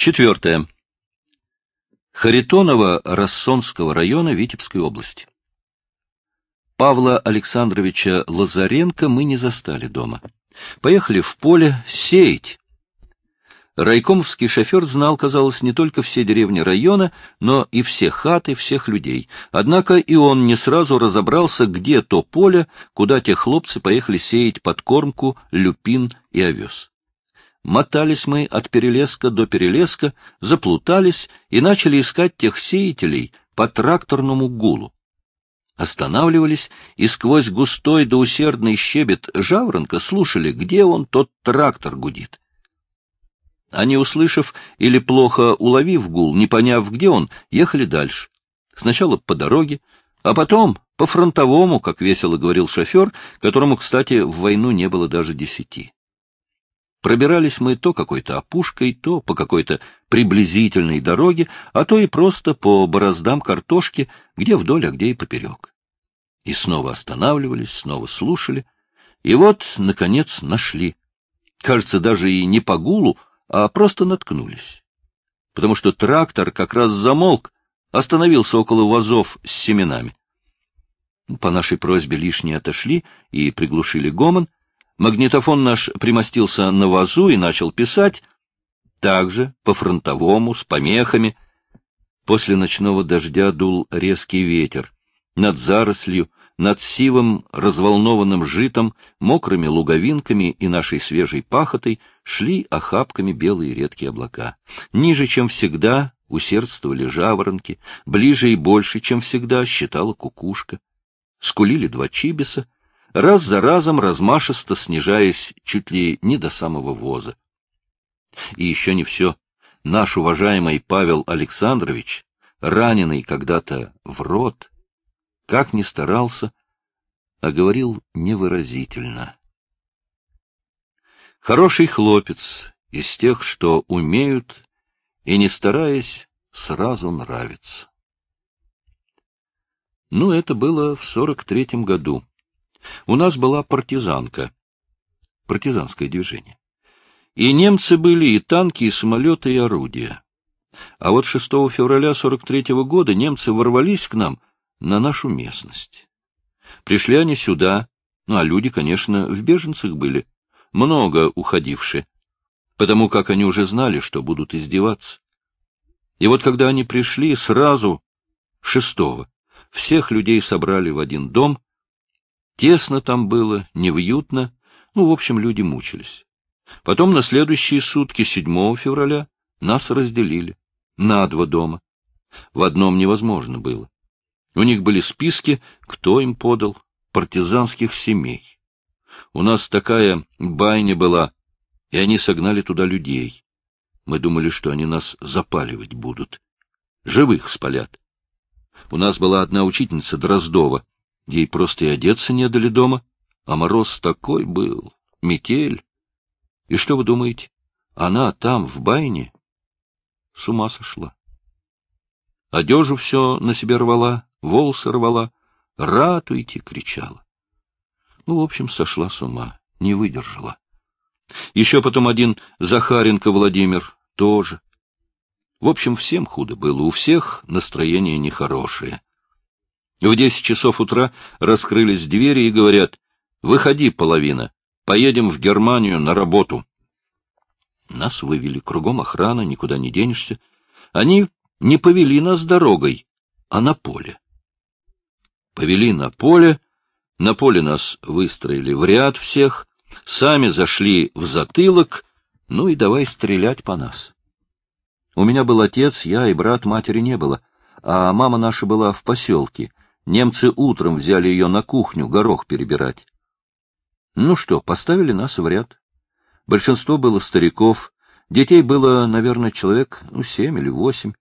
Четвертое. Харитонова Рассонского района Витебской области. Павла Александровича Лазаренко мы не застали дома. Поехали в поле сеять. Райкомовский шофер знал, казалось, не только все деревни района, но и все хаты, всех людей. Однако и он не сразу разобрался, где то поле, куда те хлопцы поехали сеять подкормку, люпин и овес. Мотались мы от перелеска до перелеска, заплутались и начали искать тех сеятелей по тракторному гулу. Останавливались и сквозь густой да усердный щебет жаворонка слушали, где он тот трактор гудит. Они, услышав или плохо уловив гул, не поняв, где он, ехали дальше. Сначала по дороге, а потом по фронтовому, как весело говорил шофер, которому, кстати, в войну не было даже десяти. Пробирались мы то какой-то опушкой, то по какой-то приблизительной дороге, а то и просто по бороздам картошки, где вдоль, а где и поперек. И снова останавливались, снова слушали. И вот, наконец, нашли. Кажется, даже и не по гулу, а просто наткнулись. Потому что трактор как раз замолк, остановился около вазов с семенами. По нашей просьбе лишние отошли и приглушили гомон — Магнитофон наш примостился на вазу и начал писать, также по-фронтовому, с помехами. После ночного дождя дул резкий ветер. Над зарослью, над сивым, разволнованным житом, мокрыми луговинками и нашей свежей пахотой шли охапками белые редкие облака. Ниже, чем всегда, усердствовали жаворонки, ближе и больше, чем всегда, считала кукушка. Скулили два чибиса — раз за разом размашисто снижаясь чуть ли не до самого воза. И еще не все. Наш уважаемый Павел Александрович, раненый когда-то в рот, как ни старался, а говорил невыразительно. Хороший хлопец из тех, что умеют и, не стараясь, сразу нравится. Ну, это было в сорок третьем году. У нас была партизанка, партизанское движение. И немцы были, и танки, и самолеты, и орудия. А вот 6 февраля 43 -го года немцы ворвались к нам на нашу местность. Пришли они сюда, ну а люди, конечно, в беженцах были, много уходившие, потому как они уже знали, что будут издеваться. И вот когда они пришли, сразу, шестого, всех людей собрали в один дом, Тесно там было, невьютно, ну, в общем, люди мучились. Потом на следующие сутки, 7 февраля, нас разделили на два дома. В одном невозможно было. У них были списки, кто им подал, партизанских семей. У нас такая байня была, и они согнали туда людей. Мы думали, что они нас запаливать будут. Живых спалят. У нас была одна учительница Дроздова. Ей просто и одеться не дали дома, а мороз такой был, метель. И что вы думаете, она там, в байне, с ума сошла. Одежу все на себе рвала, волосы рвала, ратуйте, кричала. Ну, в общем, сошла с ума, не выдержала. Еще потом один Захаренко Владимир тоже. В общем, всем худо было, у всех настроение нехорошее. В десять часов утра раскрылись двери и говорят, «Выходи, половина, поедем в Германию на работу». Нас вывели, кругом охрана, никуда не денешься. Они не повели нас дорогой, а на поле. Повели на поле, на поле нас выстроили в ряд всех, сами зашли в затылок, ну и давай стрелять по нас. У меня был отец, я и брат матери не было, а мама наша была в поселке — Немцы утром взяли ее на кухню горох перебирать. Ну что, поставили нас в ряд. Большинство было стариков, детей было, наверное, человек ну, семь или восемь.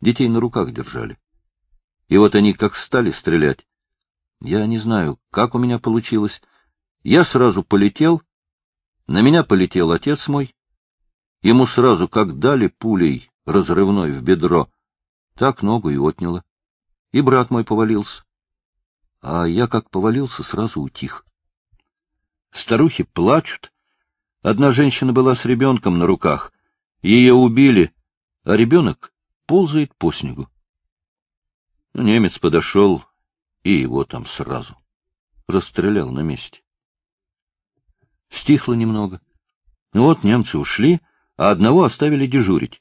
Детей на руках держали. И вот они как стали стрелять. Я не знаю, как у меня получилось. Я сразу полетел, на меня полетел отец мой. Ему сразу, как дали пулей разрывной в бедро, так ногу и отняло и брат мой повалился. А я как повалился, сразу утих. Старухи плачут. Одна женщина была с ребенком на руках. Ее убили, а ребенок ползает по снегу. Немец подошел, и его там сразу. Расстрелял на месте. Стихло немного. Вот немцы ушли, а одного оставили дежурить.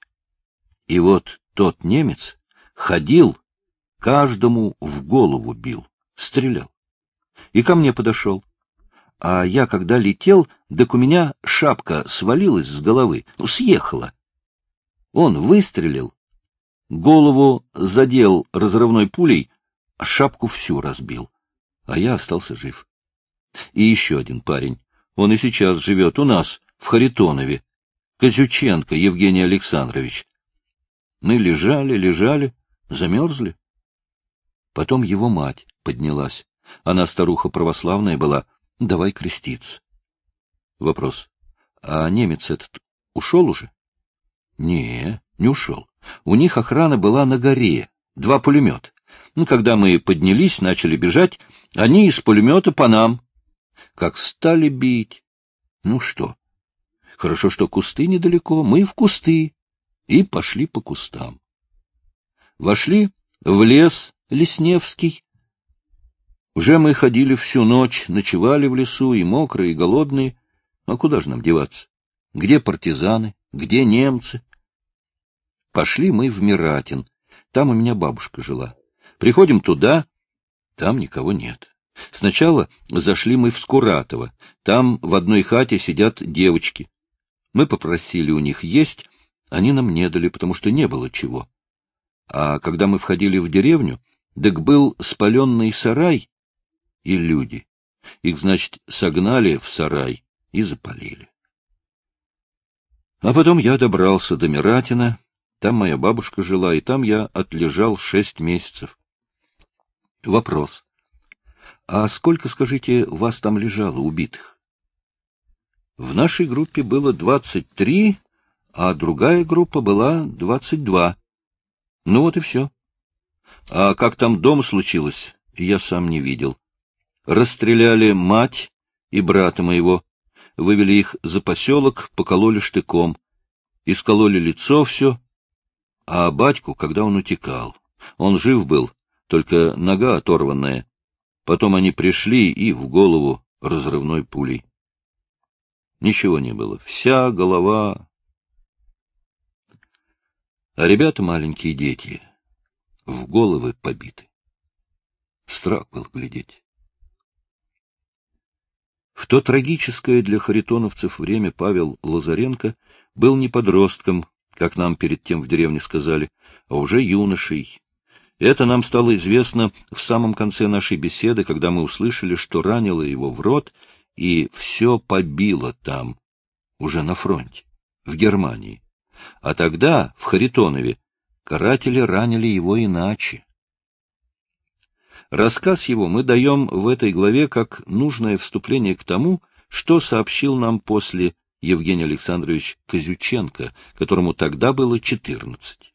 И вот тот немец ходил, каждому в голову бил, стрелял. И ко мне подошел. А я, когда летел, так у меня шапка свалилась с головы, ну, съехала. Он выстрелил, голову задел разрывной пулей, а шапку всю разбил. А я остался жив. И еще один парень. Он и сейчас живет у нас, в Харитонове. Козюченко Евгений Александрович. Мы лежали, лежали, замерзли. Потом его мать поднялась. Она старуха православная была, давай креститься. Вопрос. А немец этот ушел уже? Не, не ушел. У них охрана была на горе, два пулемета. Ну, когда мы поднялись, начали бежать, они из пулемета по нам. Как стали бить. Ну что? Хорошо, что кусты недалеко, мы в кусты. И пошли по кустам. Вошли в лес Лесневский, уже мы ходили всю ночь, ночевали в лесу, и мокрые, и голодные. А куда же нам деваться? Где партизаны? Где немцы? Пошли мы в Миратин. Там у меня бабушка жила. Приходим туда, там никого нет. Сначала зашли мы в Скуратово. Там в одной хате сидят девочки. Мы попросили у них есть, они нам не дали, потому что не было чего. А когда мы входили в деревню, так был спаленный сарай, и люди. Их, значит, согнали в сарай и запалили. А потом я добрался до Миратина, там моя бабушка жила, и там я отлежал шесть месяцев. Вопрос. А сколько, скажите, вас там лежало, убитых? В нашей группе было двадцать три, а другая группа была двадцать два. Ну вот и все. А как там дом случилось, я сам не видел. Расстреляли мать и брата моего, вывели их за поселок, покололи штыком, искололи лицо все, а батьку, когда он утекал. Он жив был, только нога оторванная. Потом они пришли и в голову разрывной пулей. Ничего не было, вся голова... А ребята маленькие дети, в головы побиты. Страх был глядеть. В то трагическое для харитоновцев время Павел Лазаренко был не подростком, как нам перед тем в деревне сказали, а уже юношей. Это нам стало известно в самом конце нашей беседы, когда мы услышали, что ранило его в рот, и все побило там, уже на фронте, в Германии. А тогда, в Харитонове, каратели ранили его иначе. Рассказ его мы даем в этой главе как нужное вступление к тому, что сообщил нам после Евгений Александрович Козюченко, которому тогда было 14.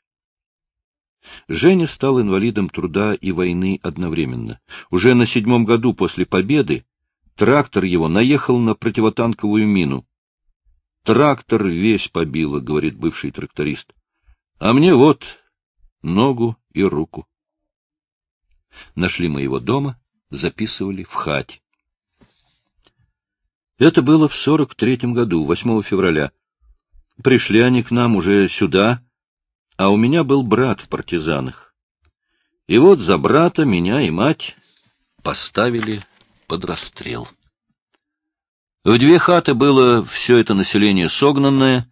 Женя стал инвалидом труда и войны одновременно. Уже на седьмом году после победы трактор его наехал на противотанковую мину. «Трактор весь побило», — говорит бывший тракторист. «А мне вот ногу и руку». Нашли мы его дома, записывали в хате. Это было в сорок третьем году, 8 февраля. Пришли они к нам уже сюда, а у меня был брат в партизанах. И вот за брата меня и мать поставили под расстрел. В две хаты было все это население согнанное.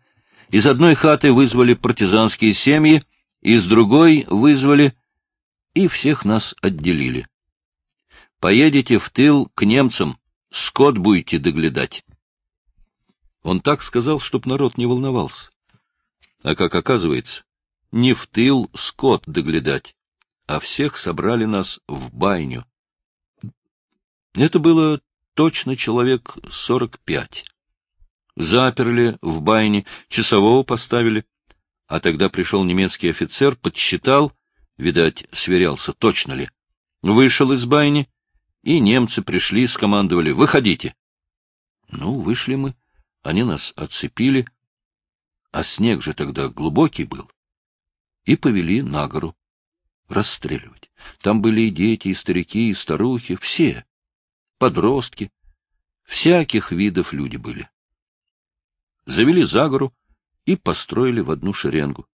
Из одной хаты вызвали партизанские семьи, из другой вызвали и всех нас отделили. Поедете в тыл к немцам, скот будете доглядать. Он так сказал, чтоб народ не волновался. А как оказывается, не в тыл скот доглядать, а всех собрали нас в байню. Это было точно человек сорок пять. Заперли в байне, часового поставили, а тогда пришел немецкий офицер, подсчитал — видать, сверялся, точно ли. Вышел из байни, и немцы пришли, скомандовали «Выходите!». Ну, вышли мы, они нас отцепили, а снег же тогда глубокий был. и повели на гору расстреливать. Там были и дети, и старики, и старухи, все, подростки, всяких видов люди были. Завели за гору и построили в одну шеренгу.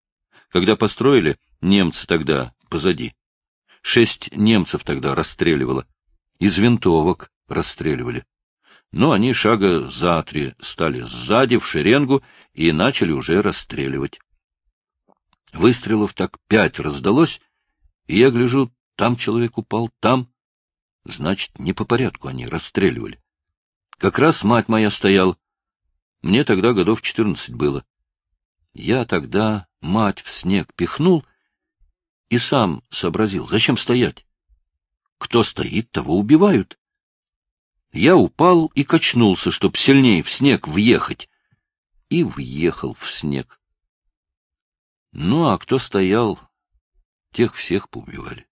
Когда построили, немцы тогда позади. Шесть немцев тогда расстреливало. Из винтовок расстреливали. Но они шага за три стали сзади в шеренгу и начали уже расстреливать. Выстрелов так пять раздалось, и я гляжу, там человек упал, там. Значит, не по порядку они расстреливали. Как раз мать моя стояла. Мне тогда годов четырнадцать было. Я тогда мать в снег пихнул и сам сообразил, зачем стоять. Кто стоит, того убивают. Я упал и качнулся, чтоб сильнее в снег въехать. И въехал в снег. Ну, а кто стоял, тех всех поубивали.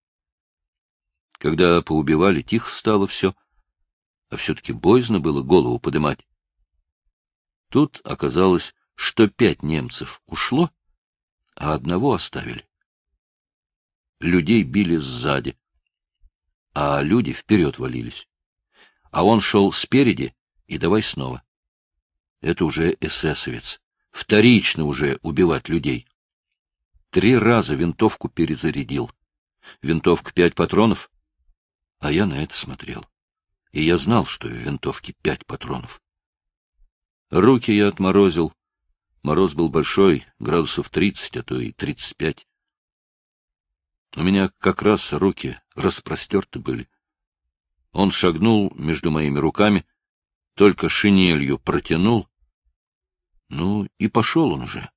Когда поубивали, тихо стало все, а все-таки боязно было голову подымать. Тут оказалось, что пять немцев ушло, а одного оставили. Людей били сзади, а люди вперед валились. А он шел спереди и давай снова. Это уже эсэсовец. Вторично уже убивать людей. Три раза винтовку перезарядил. Винтовка пять патронов, а я на это смотрел. И я знал, что в винтовке пять патронов. Руки я отморозил. Мороз был большой, градусов тридцать, а то и тридцать пять. У меня как раз руки распростерты были. Он шагнул между моими руками, только шинелью протянул. Ну, и пошел он уже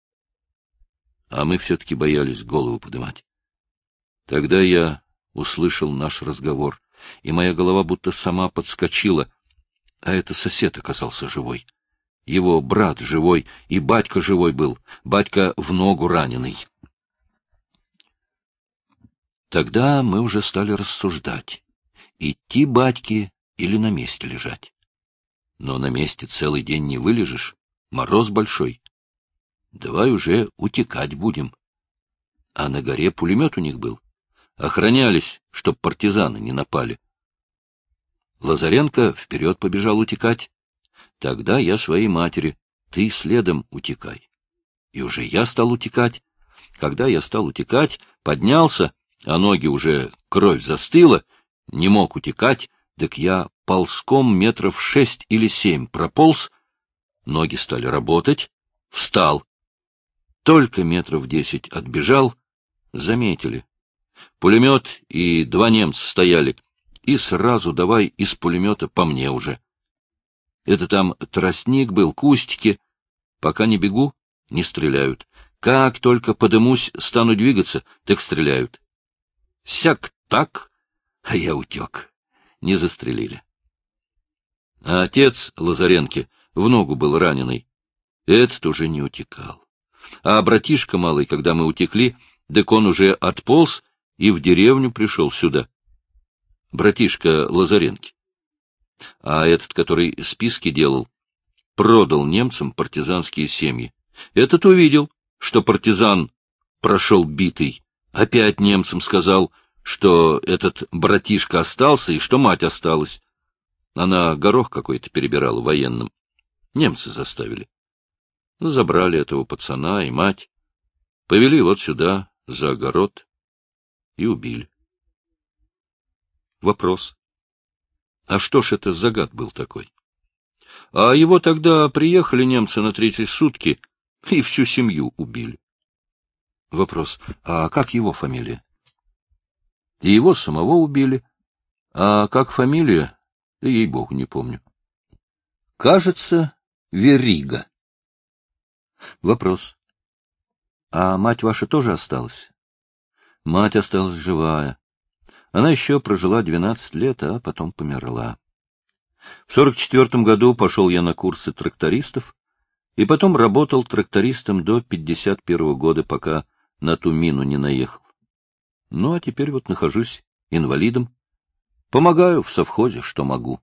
а мы все-таки боялись голову поднимать. Тогда я услышал наш разговор, и моя голова будто сама подскочила, а это сосед оказался живой. Его брат живой, и батька живой был, батька в ногу раненый. Тогда мы уже стали рассуждать, идти батьке или на месте лежать. Но на месте целый день не вылежишь, мороз большой. Давай уже утекать будем. А на горе пулемет у них был. Охранялись, чтоб партизаны не напали. Лазаренко вперед побежал утекать. Тогда я своей матери, ты следом утекай. И уже я стал утекать. Когда я стал утекать, поднялся, а ноги уже кровь застыла, не мог утекать, так я ползком метров шесть или семь прополз, ноги стали работать, встал, только метров десять отбежал, заметили. Пулемет и два немца стояли, и сразу давай из пулемета по мне уже. Это там тростник был, кустики. Пока не бегу, не стреляют. Как только подымусь, стану двигаться, так стреляют. Сяк так, а я утек. Не застрелили. А отец Лазаренки в ногу был раненый. Этот уже не утекал. А братишка малый, когда мы утекли, так он уже отполз и в деревню пришел сюда. Братишка Лазаренки. А этот, который списки делал, продал немцам партизанские семьи. Этот увидел, что партизан прошел битый. Опять немцам сказал, что этот братишка остался и что мать осталась. Она горох какой-то перебирала военным. Немцы заставили. Забрали этого пацана и мать, повели вот сюда, за огород, и убили. Вопрос. А что ж это за гад был такой? А его тогда приехали немцы на третьи сутки и всю семью убили. Вопрос. А как его фамилия? И его самого убили. А как фамилия? Ей-богу, не помню. Кажется, Верига. Вопрос. А мать ваша тоже осталась? Мать осталась живая. Она еще прожила двенадцать лет, а потом померла. В сорок четвертом году пошел я на курсы трактористов, и потом работал трактористом до пятьдесят первого года, пока на ту мину не наехал. Ну, а теперь вот нахожусь инвалидом. Помогаю в совхозе, что могу.